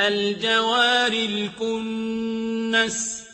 الْجَوَارِ الْكُنَّسِ